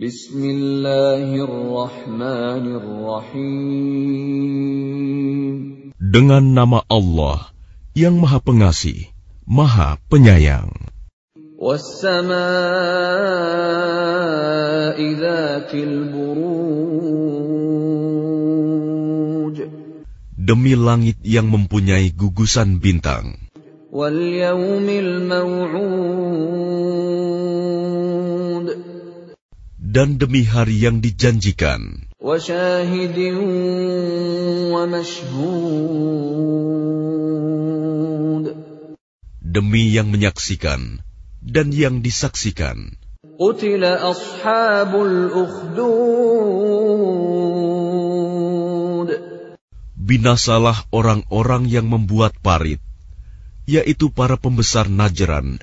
Bismillahirrahmanirrahim. Dengan nama Allah yang Maha Pengasih, Maha Penyayang. Demi langit yang mempunyai gugusan bintang. Dan demi hari yang dijanjikan. Demi yang menyaksikan dan yang disaksikan. Binasalah orang-orang yang membuat parit yaitu para pembesar Najran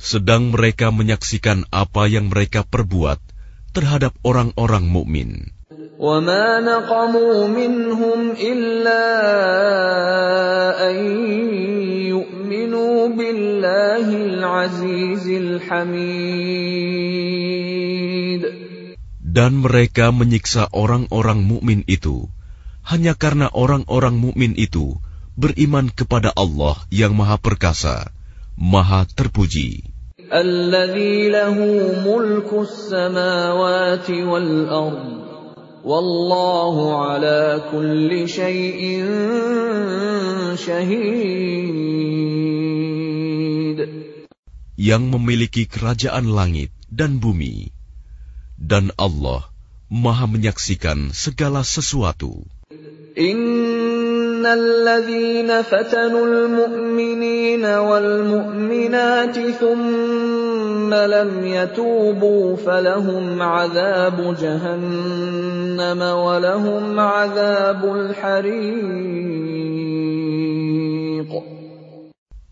Sedang mereka menyaksikan apa yang mereka perbuat terhadap orang-orang mukmin. وما نقموا منهم إلا أن يؤمنوا بالله العزيز الحميد dan mereka menyiksa orang-orang mukmin itu hanya karena orang-orang mukmin itu beriman kepada Allah yang Maha Perkasa, Maha Terpuji. Yang memiliki kerajaan langit dan bumi dan Allah Maha menyaksikan segala sesuatu. Innalladzina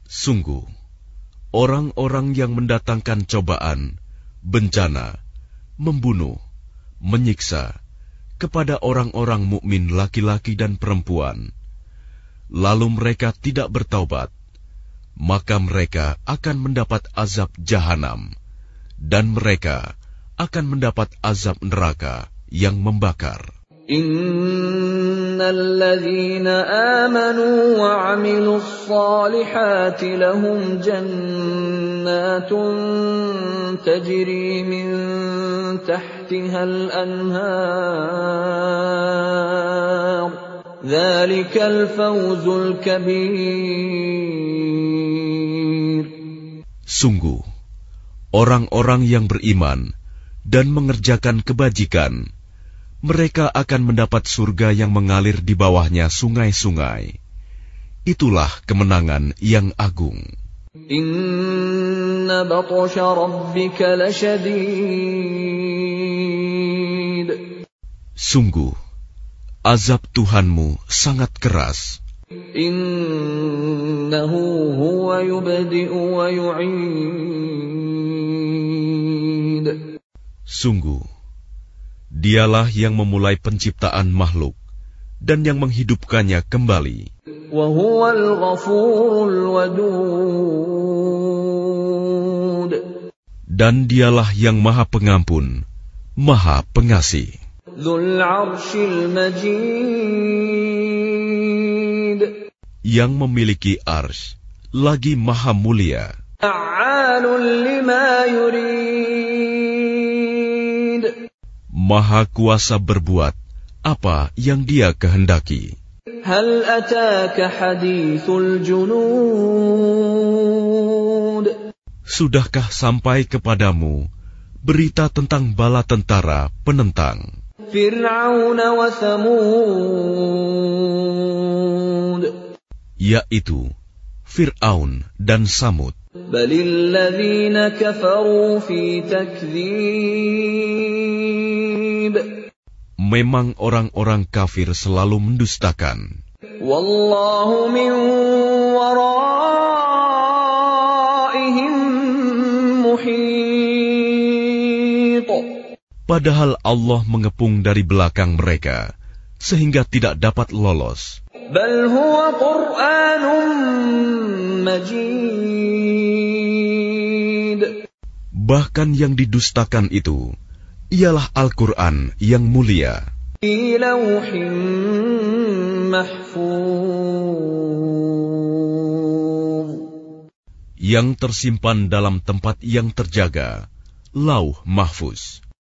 Sungguh orang-orang yang mendatangkan cobaan, bencana, membunuh, menyiksa kepada orang-orang mukmin laki-laki dan perempuan, lalu mereka tidak bertaubat, maka mereka akan mendapat azab jahanam, dan mereka akan mendapat azab neraka yang membakar. إن الذين آمنوا وعملوا الصالحات لهم جنات تجري من تحتها الأنهار ذلك الفوز الكبير Sungguh, orang-orang yang beriman dan mengerjakan kebajikan, mereka akan mendapat surga yang mengalir di bawahnya sungai-sungai. Itulah kemenangan yang agung. Inna. Sungguh, azab Tuhanmu sangat keras. Innahu huwa yubdi'u wa yu'id. Sungguh, Dialah yang memulai penciptaan makhluk dan yang menghidupkannya kembali. Dan dialah yang maha pengampun, maha pengasih. Yang memiliki ars, lagi maha mulia. Maha kuasa berbuat apa yang dia kehendaki. Hal ataka hadithul junud. Sudahkah sampai kepadamu berita tentang bala tentara penentang? Yaitu Fir'aun dan Samud. Memang orang-orang kafir selalu mendustakan. Wallahu min padahal Allah mengepung dari belakang mereka sehingga tidak dapat lolos. Bahkan yang didustakan itu ialah Al-Qur'an yang mulia. Yang tersimpan dalam tempat yang terjaga, lauh mahfuz.